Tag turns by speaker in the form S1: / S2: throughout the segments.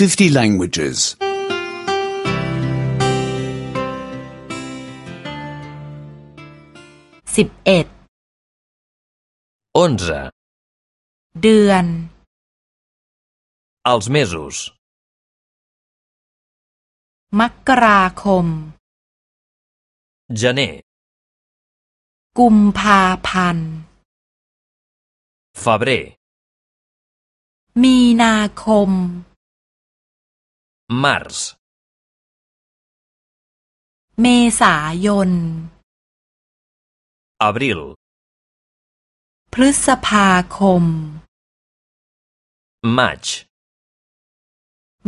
S1: 50 languages.
S2: สิบเอ็ด
S3: onze,
S2: เดือน
S3: els mesos,
S2: มกราคม
S3: gener,
S2: กุมภาพันธ์
S3: febrer,
S2: มีนาคม
S3: març,
S2: เมษายน
S3: abril,
S2: พฤษภาคม
S3: maig,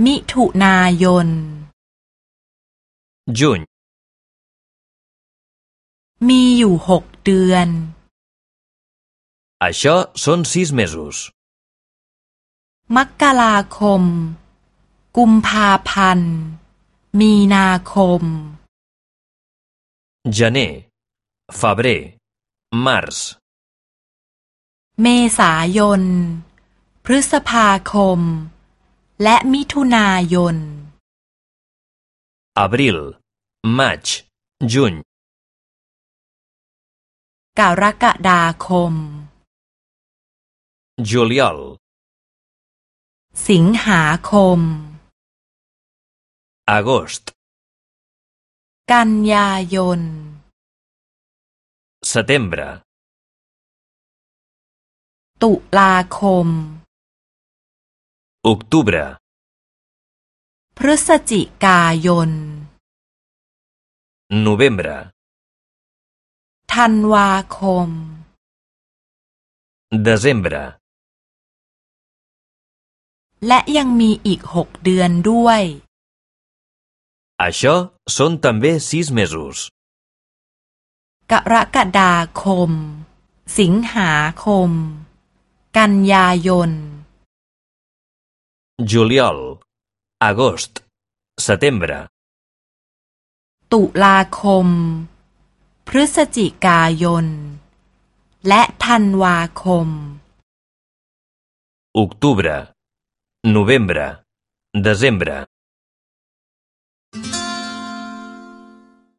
S2: มิถุนายน
S3: juny,
S2: มีอยู่หกเดือน
S3: això són sis mesos.
S2: มกราคม กุมภาพันธ์ มีนาคม
S3: gener, febrer, març,
S2: เมษายน พฤษภาคม และมิถุนายน
S3: abril, maig, juny,
S2: กรกฎาคม
S3: juliol,
S2: สิงหาคม
S3: agost,
S2: กันยายน
S3: setembre,
S2: ตุลาคม
S3: octubre,
S2: พฤศจิกายน
S3: novembre,
S2: ธันวาคม
S3: desembre,
S2: และยังมีอีกหกเดือนด้วย
S3: això són també sis mesos.
S2: กรกฎาคม สิงหาคม กันยายน
S3: juliol, agost, setembre,
S2: ตุลาคม พฤศจิกายน และธันวาคม
S3: octubre, novembre, desembre,